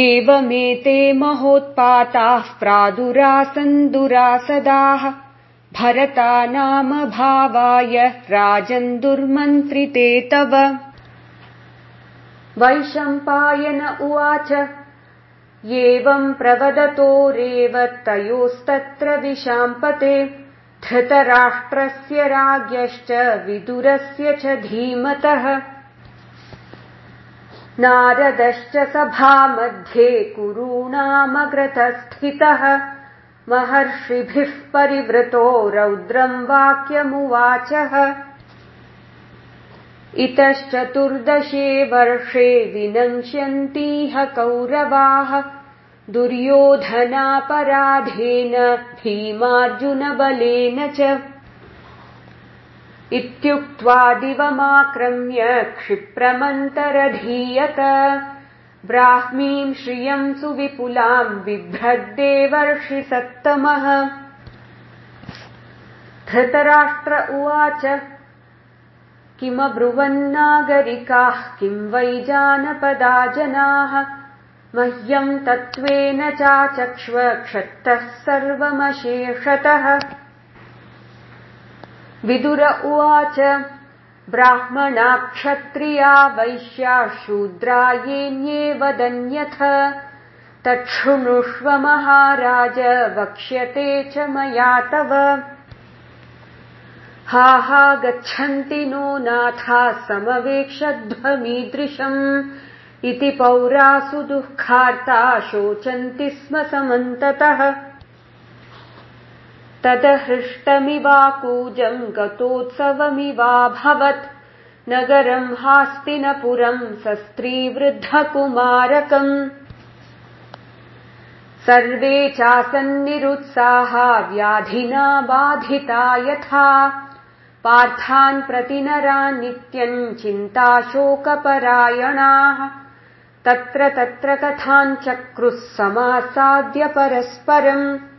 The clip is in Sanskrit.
एवमेते महोत्पाताः प्रादुरासन्दुरासदाः भरता नाम भावाय राजन् दुर्मन्त्रिते तव। वैशम्पायन उवाच एवम् प्रवदतोरेवत्तयोस्तत्र विशाम्पते धृतराष्ट्रस्य राज्ञश्च विदुरस्य च धीमतः नारदश्च सभामध्ये कुरूणामग्रतस्थितः। महर्षिभिः परिवृतो रौद्रम् वाक्यमुवाचः। इतश्चतुर्दशे वर्षे विनङ्क्ष्यन्तीह कौरवाः। दुर्योधनापराधेन भीमार्जुनबलेन च इत्युक्त्वा दिवमाक्रम्य क्षिप्रमन्तरधीयत। ब्राह्मीम् श्रियम् सुविपुलाम् बिभ्रद्देवर्षि सत्तमः। धृतराष्ट्र उवाच किमब्रुवन्नागरिकाः किम् वै जानपदा जनाः? मह्यम् तत्त्वेन चाचक्ष्व क्षत्तः सर्वमशेषतः विदुर उवाच ब्राह्मणा क्षत्रिया वैश्या शूद्रा येऽन्ये वदन्यथ। तच्छृणुष्व महाराज वक्ष्यते च मया तव। हा हा गच्छन्ति नो नाथा समवेक्षध्वमीदृशम्। इति पौरासु दुःखार्ता शोचन्ति स्म समन्ततः तदहृष्टमिवाकूजम् गतोत्सवमिवाभवत् नगरम् हास्तिनपुरम् सस्त्रीवृद्धकुमारकम्। सर्वे चासन्निरुत्साहा व्याधिना बाधिता यथा। पार्थान् प्रति नरान् नित्यम् चिन्ताशोकपरायणाः। तत्र तत्र कथाञ्चक्रुः समासाद्य परस्परम्